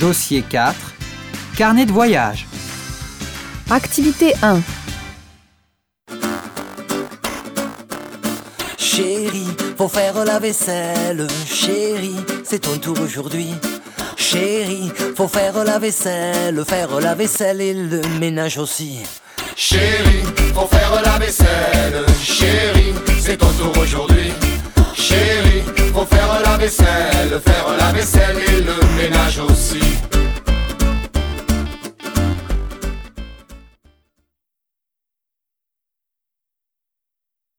Dossier 4. Carnet de voyage. Activité 1. Chérie, faut faire la vaisselle. Chérie, c'est ton tour aujourd'hui. Chérie, faut faire la vaisselle, faire la vaisselle et le ménage aussi. Chérie, faut faire la vaisselle. Chérie, c'est ton tour aujourd'hui. Chérie, faut faire la vaisselle, faire la vaisselle et le ménage.